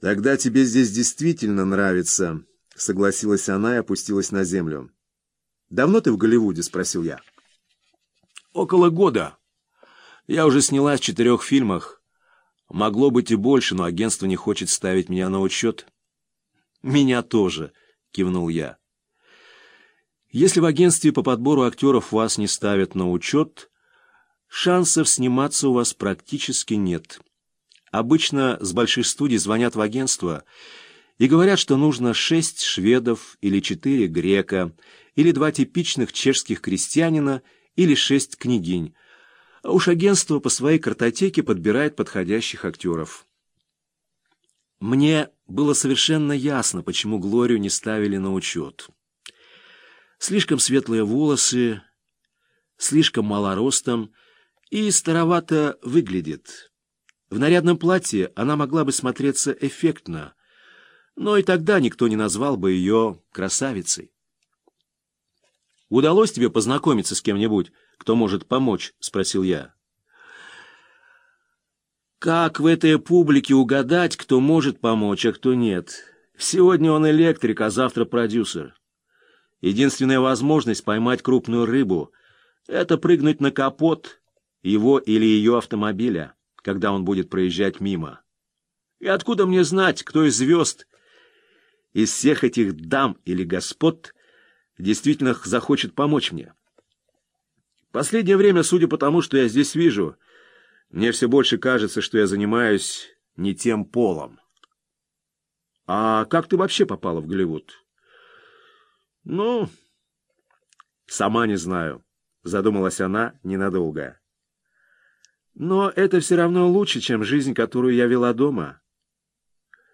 «Тогда тебе здесь действительно нравится», — согласилась она и опустилась на землю. «Давно ты в Голливуде?» — спросил я. «Около года. Я уже снялась в четырех фильмах. Могло быть и больше, но агентство не хочет ставить меня на учет». «Меня тоже», — кивнул я. «Если в агентстве по подбору актеров вас не ставят на учет, шансов сниматься у вас практически нет». Обычно с больших студий звонят в агентство и говорят, что нужно шесть шведов или четыре грека, или два типичных чешских крестьянина, или шесть княгинь. А уж агентство по своей картотеке подбирает подходящих актеров. Мне было совершенно ясно, почему Глорию не ставили на учет. Слишком светлые волосы, слишком малоростом и старовато выглядит. В нарядном платье она могла бы смотреться эффектно, но и тогда никто не назвал бы ее красавицей. «Удалось тебе познакомиться с кем-нибудь, кто может помочь?» — спросил я. «Как в этой публике угадать, кто может помочь, а кто нет? Сегодня он электрик, а завтра продюсер. Единственная возможность поймать крупную рыбу — это прыгнуть на капот его или ее автомобиля» когда он будет проезжать мимо. И откуда мне знать, кто из звезд, из всех этих дам или господ, действительно захочет помочь мне? Последнее время, судя по тому, что я здесь вижу, мне все больше кажется, что я занимаюсь не тем полом. А как ты вообще попала в Голливуд? Ну, сама не знаю, задумалась она ненадолго. Но это все равно лучше, чем жизнь, которую я вела дома.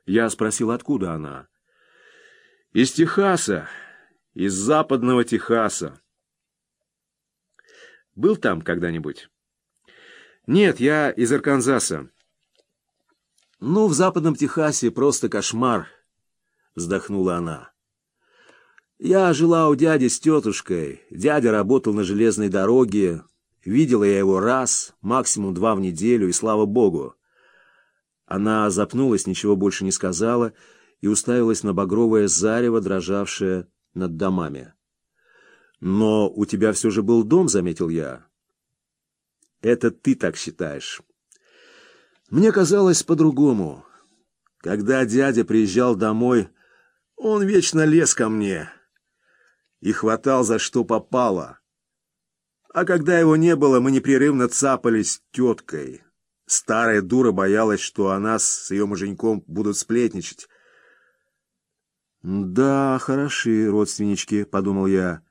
Я спросил, откуда она. Из Техаса, из западного Техаса. Был там когда-нибудь? Нет, я из Арканзаса. Ну, в западном Техасе просто кошмар, вздохнула она. Я жила у дяди с тетушкой. Дядя работал на железной дороге, Видела я его раз, максимум два в неделю, и слава богу. Она запнулась, ничего больше не сказала и уставилась на багровое зарево, дрожавшее над домами. «Но у тебя все же был дом», — заметил я. «Это ты так считаешь». Мне казалось по-другому. Когда дядя приезжал домой, он вечно лез ко мне и хватал за что попало. А когда его не было, мы непрерывно цапались теткой. Старая дура боялась, что о нас с ее муженьком будут сплетничать. «Да, хороши родственнички», — подумал я.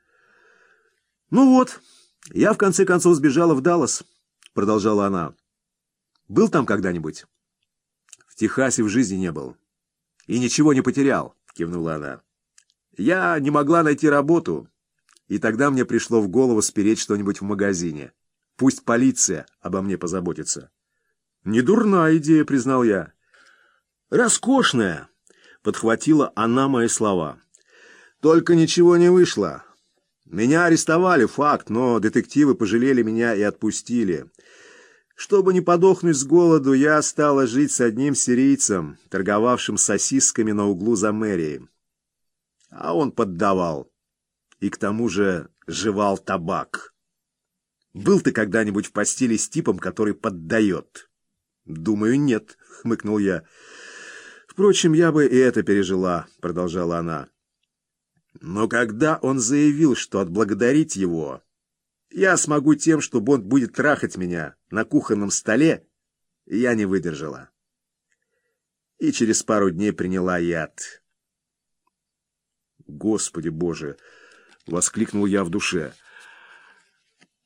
«Ну вот, я в конце концов сбежала в Даллас», — продолжала она. «Был там когда-нибудь?» «В Техасе в жизни не был. И ничего не потерял», — кивнула она. «Я не могла найти работу, и тогда мне пришло в голову спереть что-нибудь в магазине. Пусть полиция обо мне позаботится. Не дурная идея, признал я. Роскошная, подхватила она мои слова. Только ничего не вышло. Меня арестовали, факт, но детективы пожалели меня и отпустили. Чтобы не подохнуть с голоду, я стала жить с одним сирийцем, торговавшим сосисками на углу за мэрией. А он поддавал и к тому же жевал табак. Был ты когда-нибудь в постели с типом, который поддает? Думаю, нет, хмыкнул я. Впрочем, я бы и это пережила, продолжала она. Но когда он заявил, что отблагодарить его я смогу тем, что Бонд будет трахать меня на кухонном столе, я не выдержала. И через пару дней приняла яд. Господи Боже! — воскликнул я в душе.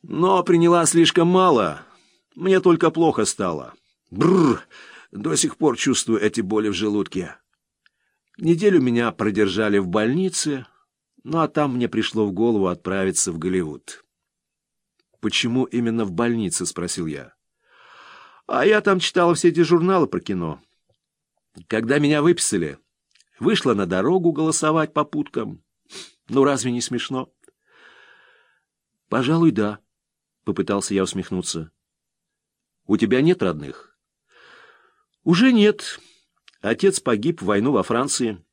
«Но приняла слишком мало. Мне только плохо стало. Бррр! До сих пор чувствую эти боли в желудке. Неделю меня продержали в больнице, ну а там мне пришло в голову отправиться в Голливуд». «Почему именно в больнице?» — спросил я. «А я там читала все эти журналы про кино. Когда меня выписали, вышла на дорогу голосовать по путкам». Ну, разве не смешно? Пожалуй, да, попытался я усмехнуться. У тебя нет родных? Уже нет. Отец погиб в войну во Франции.